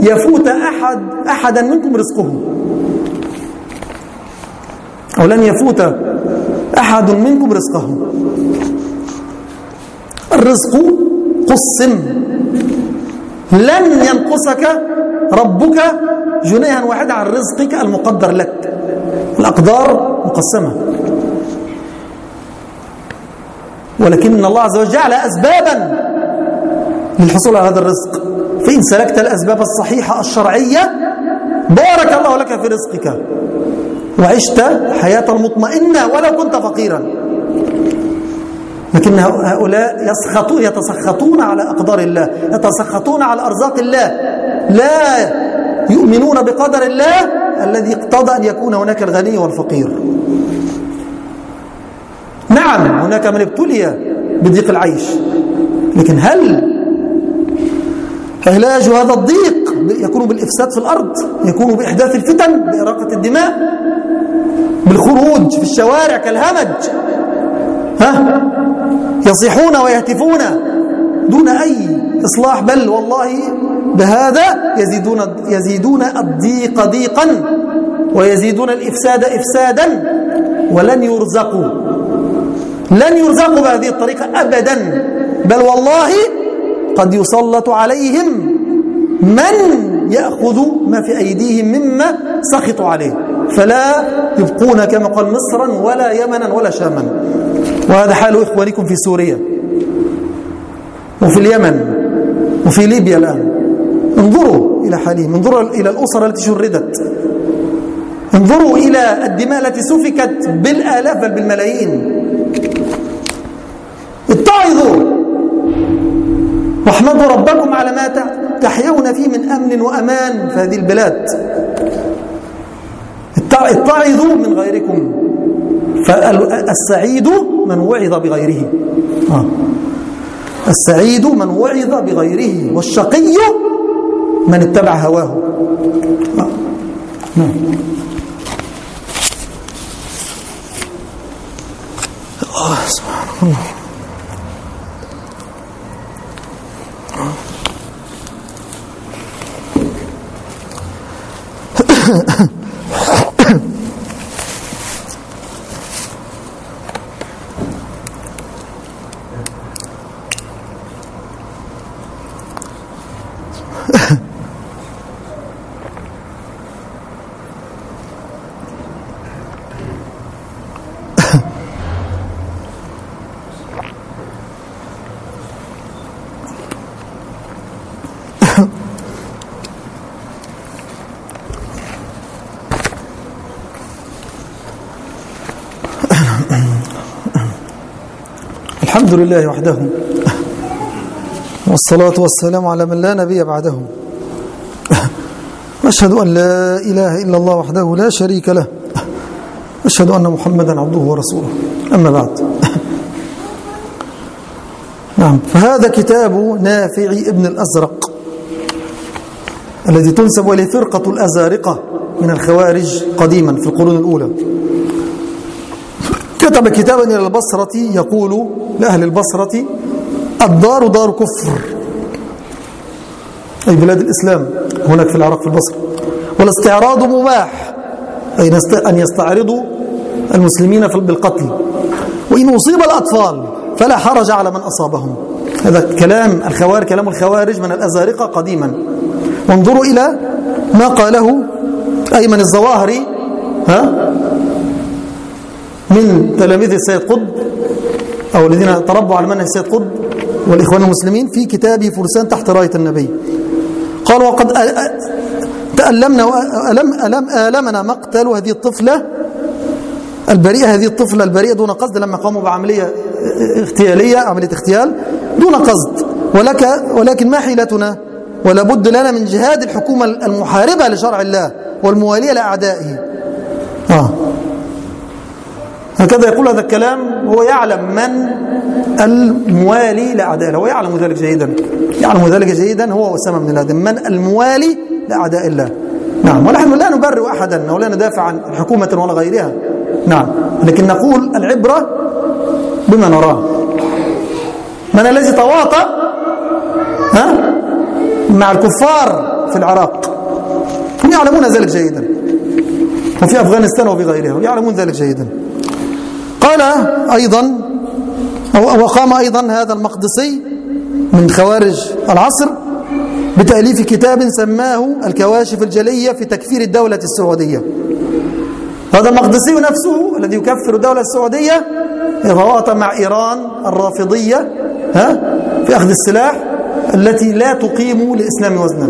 يفوت أحد أحدا منكم رزقه. أو لن يفوت أحد منكم رزقه. الرزق قسم. لن ينقصك ربك جنيها واحدا عن رزقك المقدر لك. الأقدار مقسمة. ولكن الله عز وجل جعل أسبابا للحصول على هذا الرزق. فإن سلكت الأسباب الصحيحة الشرعية بارك الله لك في رزقك. وعشت حياة المطمئنة ولو كنت فقيرا. لكن هؤلاء يسخطون يتسخطون على أقدار الله يتسخطون على أرزاق الله. لا يؤمنون بقدر الله الذي اقتضى أن يكون هناك الغني والفقير. نعم هناك من ابتلي بضيق العيش لكن هل علاج هذا الضيق يكون بالإفساد في الأرض؟ يكون بإحداث الفتن بإراقة الدماء بالخروج في الشوارع كالهمج؟ ها؟ يصيحون ويهتفون دون أي إصلاح بل والله بهذا يزيدون يزيدون الضيق ضيقا ويزيدون الإفساد إفسادا ولن يرزقوا لن يرزقوا بهذه الطريقة أبدا بل والله قد يسلط عليهم من يأخذ ما في أيديهم مما سخطوا عليه فلا يبقون كما قال مصرا ولا يمنا ولا شاما. وهذا حال إخوانكم في سوريا وفي اليمن وفي ليبيا الآن. انظروا إلى حالهم انظروا إلى الأسر التي شردت. انظروا إلى الدماء التي سفكت بالآلاف بل بالملايين. اتعظوا واحمدوا ربكم على ما تحيون فيه من أمن وأمان في هذه البلاد. اتعظوا من غيركم. فالسعيد من وعظ بغيره. السعيد من وعظ بغيره والشقي من اتبع هواه آه. نعم الله سبحان الله الحمد لله وحده. والصلاة والسلام على من لا نبي بعده. أشهد أن لا إله إلا الله وحده لا شريك له. أشهد أن محمدا عبده ورسوله. أما بعد. نعم فهذا كتاب نافع ابن الأزرق. الذي تنسب إليه فرقة الأزارقة من الخوارج قديما في القرون الأولى. كتب كتابا إلى البصرة يقول لأهل البصرة الدار دار كفر. أي بلاد الإسلام هناك في العراق في البصرة. والاستعراض مباح أي أن يستعرضوا المسلمين بالقتل. وإن أصيب الأطفال فلا حرج على من أصابهم. هذا كلام الخوارج كلام الخوارج من الأزارقة قديما. وانظروا إلى ما قاله أيمن الظواهري ها؟ من تلاميذ السيد قطب أو الذين تربوا على منهج السيد قطب والإخوان المسلمين في كتابه فرسان تحت راية النبي. قال وقد تألمنا وألم ألم آلمنا مقتل هذه الطفلة البريئة هذه الطفلة البريئة دون قصد لما قاموا بعملية اغتيالية عملية اغتيال دون قصد. ولك ولكن ما حيلتنا؟ ولا بد لنا من جهاد الحكومة المحاربة لشرع الله والموالية لأعدائه. آه. هكذا يقول هذا الكلام هو يعلم من الموالي لأعداء الله هو يعلم ذلك جيدا يعلم ذلك جيدا هو وأسامة بن لادن من الموالي لأعداء الله. نعم ونحن لا نبرئ أحدا ولا ندافع عن حكومة ولا غيرها. نعم لكن نقول العبرة بما نراه. من الذي تواطأ ها؟ مع الكفار في العراق. هم يعلمون ذلك جيدا. وفي أفغانستان وفي غيرها يعلمون ذلك جيدا. أيضا وقام أيضا هذا المقدسي من خوارج العصر بتأليف كتاب سماه الكواشف الجلية في تكفير الدولة السعودية. هذا المقدسي نفسه الذي يكفر الدولة السعودية يتواطى مع إيران الرافضية ها في أخذ السلاح التي لا تقيم للإسلام وزنا.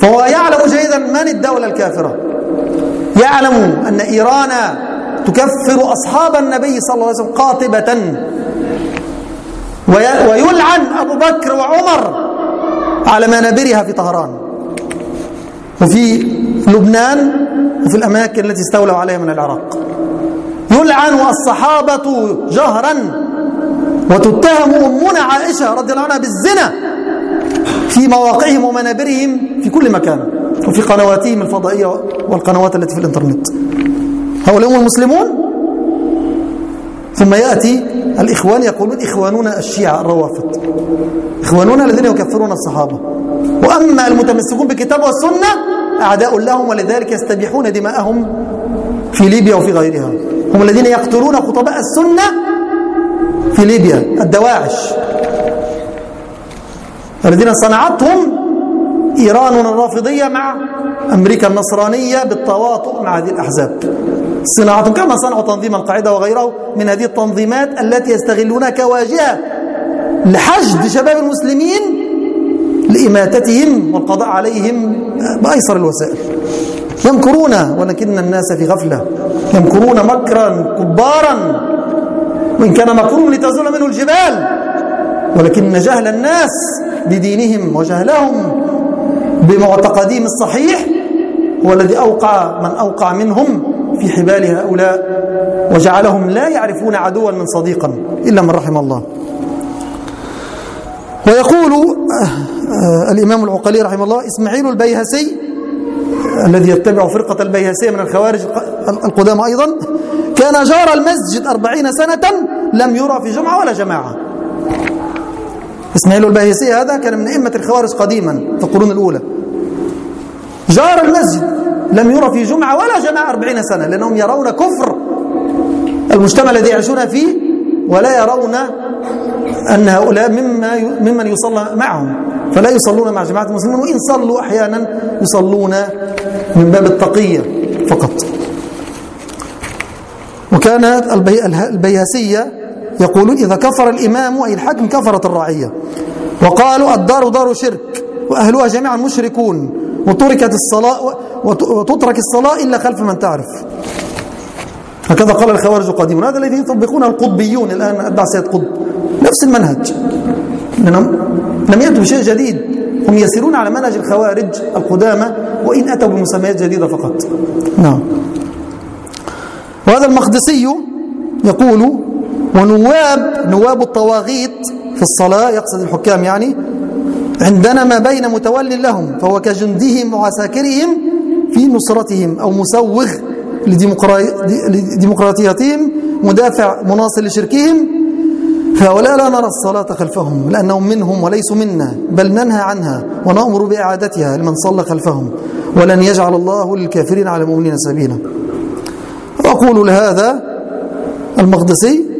فهو يعلم جيدا من الدولة الكافرة. يعلم أن إيران تكفر أصحاب النبي صلى الله عليه وسلم قاطبة. ويلعن أبو بكر وعمر على منابرها في طهران. وفي لبنان وفي الأماكن التي استولوا عليها من العراق. يلعن الصحابة جهرا. وتتهم أمنا عائشة رضي الله عنها بالزنا في مواقعهم ومنابرهم في كل مكان. وفي قنواتهم الفضائية والقنوات التي في الإنترنت. هؤلاء هم المسلمون؟ ثم يأتي الإخوان يقولون إخواننا الشيعة الروافض. إخواننا الذين يكفرون الصحابة. وأما المتمسكون بالكتاب والسنة أعداء لهم ولذلك يستبيحون دماءهم في ليبيا وفي غيرها. هم الذين يقتلون خطباء السنة في ليبيا الدواعش. الذين صنعتهم إيران الرافضية مع أمريكا النصرانية بالتواطؤ مع هذه الأحزاب. صناعة كما صنعوا تنظيم القاعدة وغيره من هذه التنظيمات التي يستغلونها كواجهة لحشد شباب المسلمين لإماتتهم والقضاء عليهم بأيسر الوسائل. يمكرون ولكن الناس في غفلة. يمكرون مكرا كبارا. وإن كان مكرهم لتزول منه الجبال. ولكن جهل الناس بدينهم وجهلهم بمعتقدهم الصحيح هو الذي أوقع من أوقع منهم في حبال هؤلاء وجعلهم لا يعرفون عدوا من صديقا إلا من رحم الله. ويقول آه، آه، الإمام العقلي رحمه الله إسماعيل البيهسي الذي يتبع فرقة البيهسية من الخوارج القدامى أيضا كان جار المسجد أربعين سنة لم يرى في جمعة ولا جماعة. إسماعيل البيهسي هذا كان من أئمة الخوارج قديما في القرون الأولى. جار المسجد لم يرى في جمعة ولا جماعة أربعين سنة لأنهم يرون كفر. المجتمع الذي يعيشون فيه ولا يرون أن هؤلاء مما ممن يصلى معهم. فلا يصلون مع جماعة المسلمين وإن صلوا أحيانا يصلون من باب التقية فقط. وكانت البيهسية يقولون إذا كفر الإمام أي الحاكم كفرت الرعية وقالوا الدار دار شرك وأهلها جميعا مشركون. وتركت الصلاة وتترك الصلاة إلا خلف من تعرف. هكذا قال الخوارج قديما. هذا الذي يطبقونه القطبيون. الآن أتبع سيد قطب. نفس المنهج. لأنهم لم يأتوا بشيء جديد. هم يسيرون على منهج الخوارج القدامى وإن أتوا بمسميات جديدة فقط. نعم. وهذا المقدسي يقول ونواب نواب الطواغيت في الصلاة يقصد الحكام يعني عندنا ما بين متول لهم فهو كجندهم وعساكرهم في نصرتهم أو مسوغ لديمقراطيتهم مدافع مناصر لشركهم. فهؤلاء لا نرى الصلاة خلفهم لأنهم منهم وليسوا منا بل ننهى عنها ونأمر بإعادتها لمن صلى خلفهم. ولن يجعل الله للكافرين على المؤمنين سبيلا. أقول لهذا المقدسي.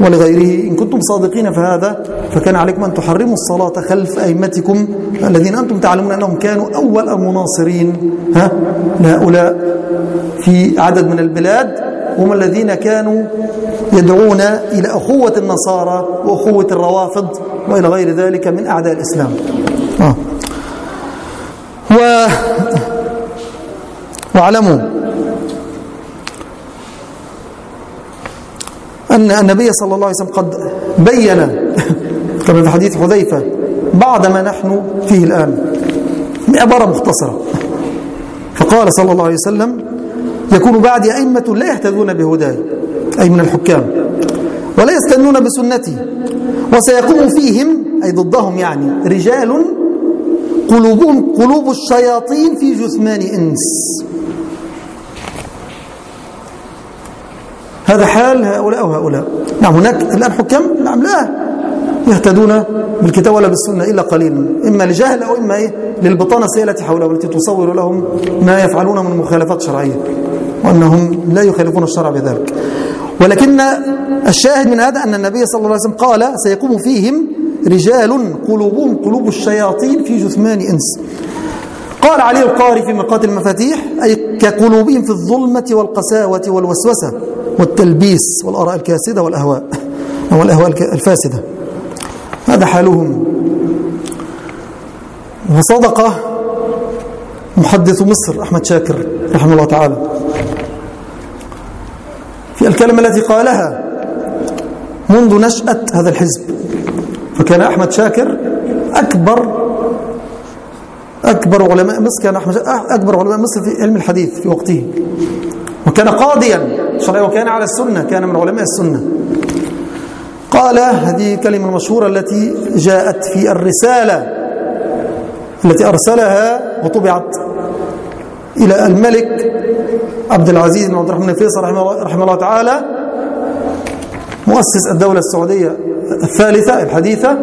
ولغيره. إن كنتم صادقين في هذا فكان عليكم أن تحرموا الصلاة خلف أئمتكم الذين أنتم تعلمون أنهم كانوا أول المناصرين. ها؟ لهؤلاء في عدد من البلاد هم الذين كانوا يدعون إلى أخوة النصارى وأخوة الروافض وإلى غير ذلك من أعداء الإسلام. آه. و... واعلموا أن النبي صلى الله عليه وسلم قد بين كما في حديث حذيفة بعض ما نحن فيه الآن بعبارة مختصرة. فقال صلى الله عليه وسلم يكون بعد أئمة لا يهتدون بهداي أي من الحكام ولا يستنون بسنتي وسيقوم فيهم أي ضدهم يعني رجال قلوبهم قلوب الشياطين في جثمان إنس. هذا حال هؤلاء وهؤلاء نعم هناك الآن حكام؟ نعم لا. يهتدون بالكتاب ولا بالسنة إلا قليلا. إما لجهل أو إما إيه؟ للبطانة التي حولهم التي تصور لهم ما يفعلون من مخالفات شرعية وأنهم لا يخالفون الشرع بذلك. ولكن الشاهد من هذا أن النبي صلى الله عليه وسلم قال سيقوم فيهم رجال قلوبهم قلوب الشياطين في جثمان إنس. قال علي القاري في مرقات المفاتيح أي كقلوبهم في الظلمة والقساوة والوسوسة والتلبيس والآراء الكاسدة والأهواء أو الأهواء الفاسدة. هذا حالهم. وصدق محدث مصر أحمد شاكر رحمه الله تعالى. في الكلمة التي قالها منذ نشأة هذا الحزب فكان أحمد شاكر أكبر أكبر علماء مصر كان أحمد أكبر علماء مصر في علم الحديث في وقته. وكان قاضيا شرعي وكان على السنة كان من علماء السنة. قال هذه كلمة مشهورة التي جاءت في الرسالة التي أرسلها وطبعت إلى الملك عبد العزيز بن عبد الرحمن الفيصل رحمه الله تعالى مؤسس الدولة السعودية الثالثة الحديثة.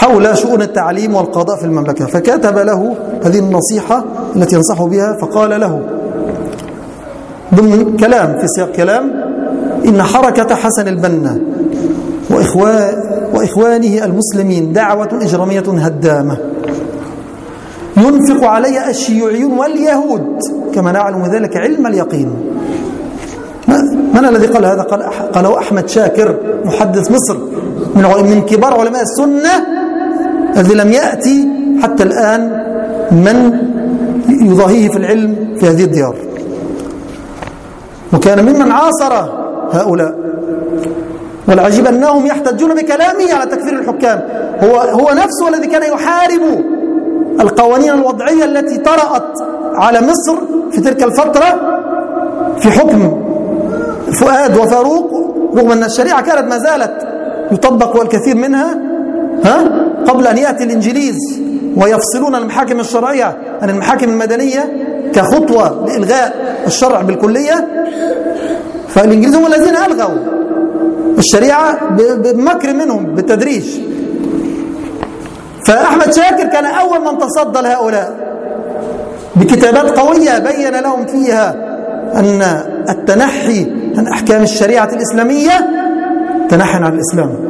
حول شؤون التعليم والقضاء في المملكة. فكتب له هذه النصيحة التي ينصح بها فقال له ضمن كلام في سياق كلام إن حركة حسن البنا وإخوانه المسلمين دعوة إجرامية هدامة. ينفق عليها الشيوعيون واليهود كما نعلم ذلك علم اليقين. من الذي قال هذا؟ قال قاله أحمد شاكر محدث مصر من كبار علماء السنة الذي لم يأتي حتى الآن من يضاهيه في العلم في هذه الديار. وكان ممن عاصر هؤلاء. والعجيب أنهم يحتجون بكلامه على تكفير الحكام. هو, هو نفسه الذي كان يحارب القوانين الوضعية التي طرأت على مصر في تلك الفترة في حكم فؤاد وفاروق رغم أن الشريعة كانت ما زالت يطبق والكثير منها ها? قبل أن يأتي الإنجليز ويفصلون المحاكم الشرعية عن المحاكم المدنية كخطوة لإلغاء الشرع بالكلية فالإنجليز هم الذين ألغوا الشريعة بمكر منهم بالتدريج. فأحمد شاكر كان أول من تصدى لهؤلاء بكتابات قوية بين لهم فيها أن التنحي عن أحكام الشريعة الإسلامية تنحي عن الإسلام.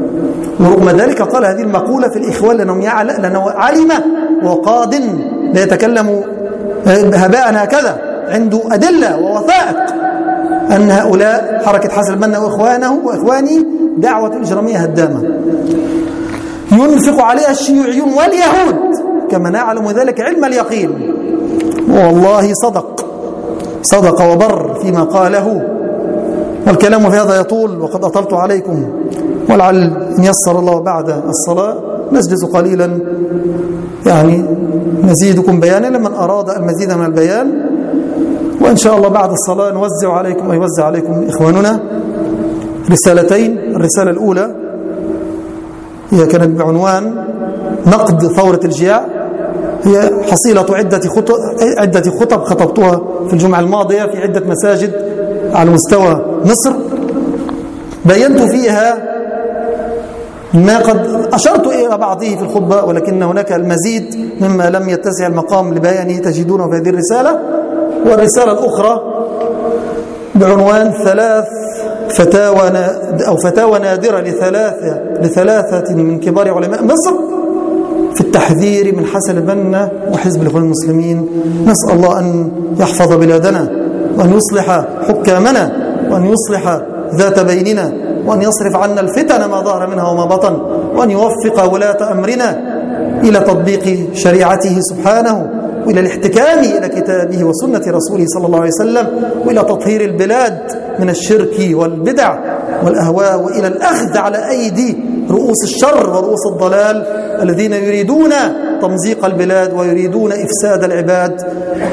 ورغم ذلك قال هذه المقولة في الإخوان لأنه لأنه علم وقاد لا يتكلم هباء هكذا عنده أدلة ووثائق أن هؤلاء حركة حسن البنا وإخوانه وإخواني دعوة إجرامية هدامة. ينفق عليها الشيوعيون واليهود كما نعلم ذلك علم اليقين. والله صدق صدق وبر فيما قاله. والكلام في هذا يطول وقد أطلت عليكم. ولعل إن يسر الله بعد الصلاة. نسجز قليلا. يعني نزيدكم بيانا لمن أراد المزيد من البيان. وإن شاء الله بعد الصلاة نوزع عليكم ويوزع عليكم إخواننا. رسالتين. الرسالة الأولى هي كانت بعنوان نقد ثورة الجياع. هي حصيلة عدة خطب, عدة خطب خطبتها في الجمعة الماضية في عدة مساجد. على مستوى مصر بينت فيها ما قد أشرت إلى بعضه في الخطبة ولكن هناك المزيد مما لم يتسع المقام لبيانه تجدونه في هذه الرسالة. والرسالة الأخرى بعنوان ثلاث فتاوى أو فتاوى نادرة لثلاثة, لثلاثة من كبار علماء مصر في التحذير من حسن البنا وحزب الإخوان المسلمين. نسأل الله أن يحفظ بلادنا. وأن يصلح حكامنا وأن يصلح ذات بيننا وأن يصرف عنا الفتن ما ظهر منها وما بطن وأن يوفق ولاة أمرنا إلى تطبيق شريعته سبحانه وإلى الاحتكام إلى كتابه وسنة رسوله صلى الله عليه وسلم وإلى تطهير البلاد من الشرك والبدع والأهواء وإلى الأخذ على أيدي رؤوس الشر ورؤوس الضلال الذين يريدون تمزيق البلاد ويريدون إفساد العباد.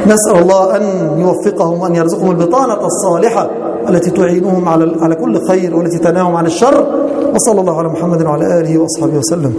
نسأل الله أن يوفقهم وأن يرزقهم البطانة الصالحة التي تعينهم على على كل خير والتي تناهم عن الشر. وصلى الله على محمد وعلى آله وأصحابه وسلم.